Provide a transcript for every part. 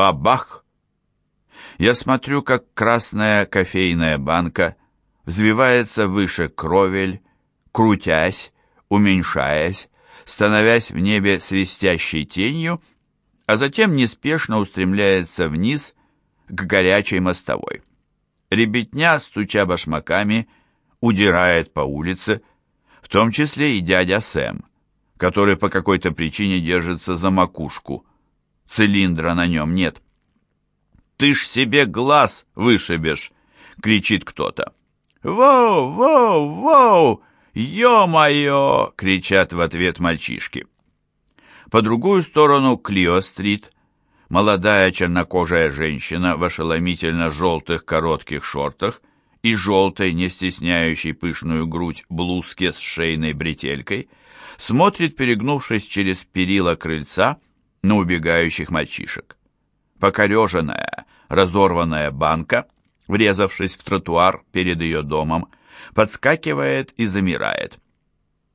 Бабах! Я смотрю, как красная кофейная банка взвивается выше кровель, крутясь, уменьшаясь, становясь в небе свистящей тенью, а затем неспешно устремляется вниз к горячей мостовой. Ребятня, стуча башмаками, удирает по улице, в том числе и дядя Сэм, который по какой-то причине держится за макушку. Цилиндра на нем нет. «Ты ж себе глаз вышибешь!» — кричит кто-то. «Воу, воу, воу! Ё-моё!» — кричат в ответ мальчишки. По другую сторону Клио-стрит молодая чернокожая женщина в ошеломительно желтых коротких шортах и желтой, не стесняющей пышную грудь блузке с шейной бретелькой, смотрит, перегнувшись через перила крыльца, на убегающих мальчишек. Покореженная, разорванная банка, врезавшись в тротуар перед ее домом, подскакивает и замирает.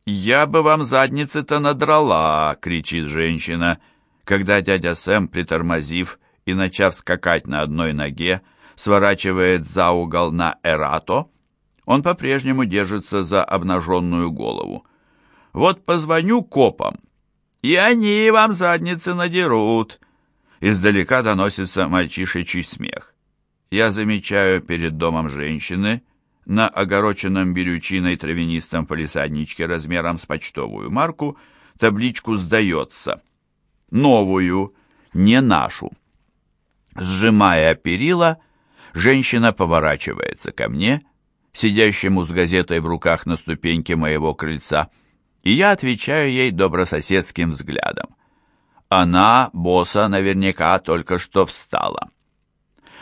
«Я бы вам задницы-то надрала!» — кричит женщина, когда дядя Сэм, притормозив и начав скакать на одной ноге, сворачивает за угол на Эрато, он по-прежнему держится за обнаженную голову. «Вот позвоню копам, и они вам задницы надерут!» Издалека доносится мальчишечий смех. Я замечаю перед домом женщины на огороченном берючиной травянистом полисадничке размером с почтовую марку табличку «Сдается». Новую, не нашу. Сжимая перила, женщина поворачивается ко мне, сидящему с газетой в руках на ступеньке моего крыльца, и я отвечаю ей добрососедским взглядом. Она, босса, наверняка только что встала.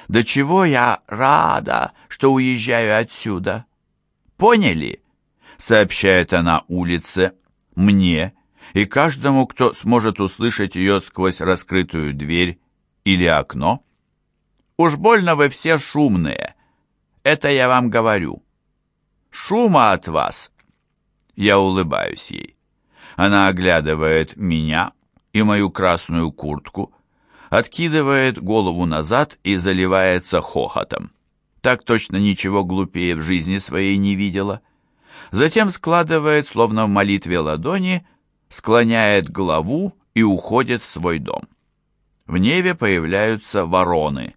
«Да чего я рада, что уезжаю отсюда!» «Поняли?» — сообщает она улице, мне и каждому, кто сможет услышать ее сквозь раскрытую дверь или окно. Уж больно вы все шумные. Это я вам говорю. Шума от вас. Я улыбаюсь ей. Она оглядывает меня и мою красную куртку, откидывает голову назад и заливается хохотом. Так точно ничего глупее в жизни своей не видела. Затем складывает, словно в молитве ладони, склоняет голову и уходит в свой дом. В небе появляются вороны.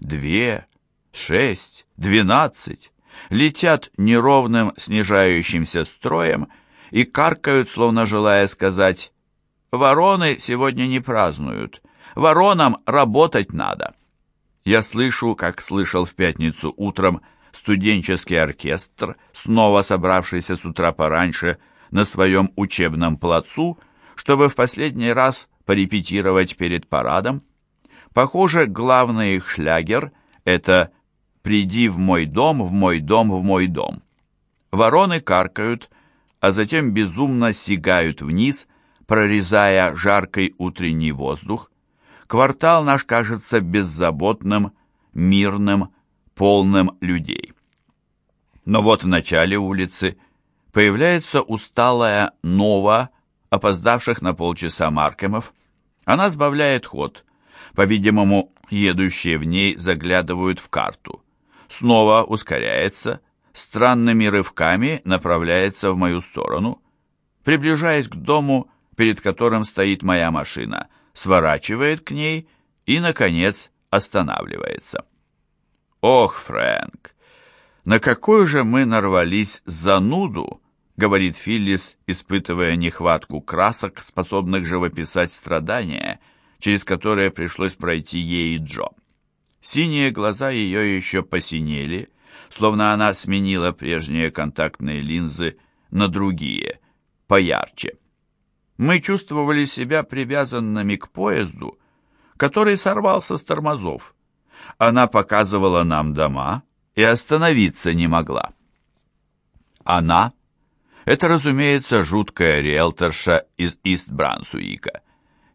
Две, шесть, двенадцать. Летят неровным снижающимся строем и каркают, словно желая сказать «Вороны сегодня не празднуют, воронам работать надо». Я слышу, как слышал в пятницу утром студенческий оркестр, снова собравшийся с утра пораньше на своем учебном плацу, чтобы в последний раз порепетировать перед парадом. Похоже, главный их шлягер — это «Приди в мой дом, в мой дом, в мой дом». Вороны каркают, а затем безумно сигают вниз, прорезая жаркий утренний воздух. Квартал наш кажется беззаботным, мирным, полным людей. Но вот в начале улицы появляется усталая Нова, опоздавших на полчаса Маркемов. Она сбавляет ход. По-видимому, едущие в ней заглядывают в карту. Снова ускоряется, странными рывками направляется в мою сторону. Приближаясь к дому, перед которым стоит моя машина, сворачивает к ней и, наконец, останавливается. «Ох, Фрэнк, на какую же мы нарвались зануду!» — говорит Филлис, испытывая нехватку красок, способных живописать страдания, через которые пришлось пройти ей и Джо. Синие глаза ее еще посинели, словно она сменила прежние контактные линзы на другие, поярче. Мы чувствовали себя привязанными к поезду, который сорвался с тормозов. Она показывала нам дома и остановиться не могла. Она это, разумеется, жуткая риэлторша из Ист-Брансуика.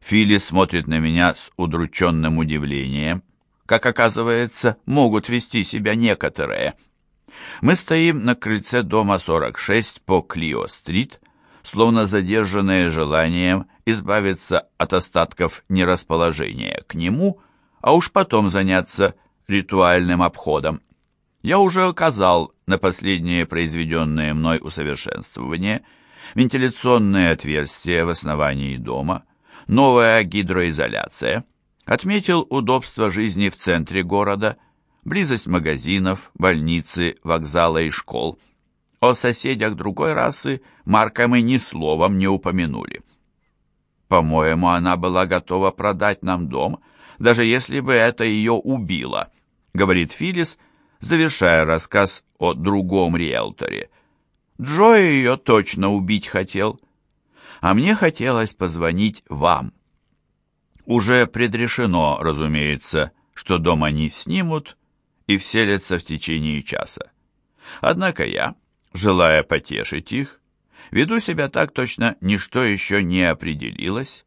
Филлис смотрит на меня с удрученным удивлением. Как оказывается, могут вести себя некоторые. Мы стоим на крыльце дома 46 по Клио-стрит, словно задержанные желанием избавиться от остатков нерасположения к нему, а уж потом заняться ритуальным обходом. Я уже указал на последнее произведенное мной усовершенствование, вентиляционные отверстия в основании дома, новая гидроизоляция, отметил удобство жизни в центре города, близость магазинов, больницы, вокзала и школ. О соседях другой расы Марка мы ни словом не упомянули. По-моему, она была готова продать нам дом, даже если бы это ее убило, говорит Филлис, завершая рассказ о другом риэлторе. Джо ее точно убить хотел. А мне хотелось позвонить вам. Уже предрешено, разумеется, что дом они снимут и вселятся в течение часа. Однако я, желая потешить их, веду себя так точно, ничто еще не определилось.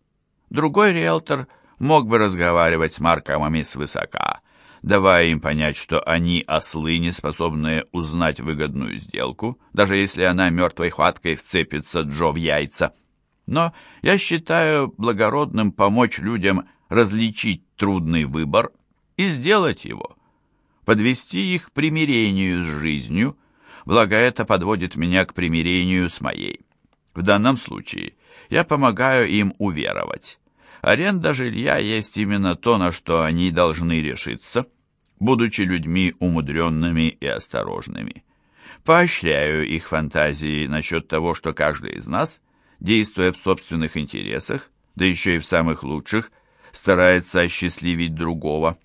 Другой риэлтор мог бы разговаривать с Маркомами свысока, давая им понять, что они ослы, не способные узнать выгодную сделку, даже если она мертвой хваткой вцепится Джо в яйца. Но я считаю благородным помочь людям различить трудный выбор и сделать его, подвести их к примирению с жизнью, благо это подводит меня к примирению с моей. В данном случае я помогаю им уверовать. Аренда жилья есть именно то, на что они должны решиться, будучи людьми умудренными и осторожными. Поощряю их фантазии насчет того, что каждый из нас, действуя в собственных интересах, да еще и в самых лучших, старается осчастливить другого.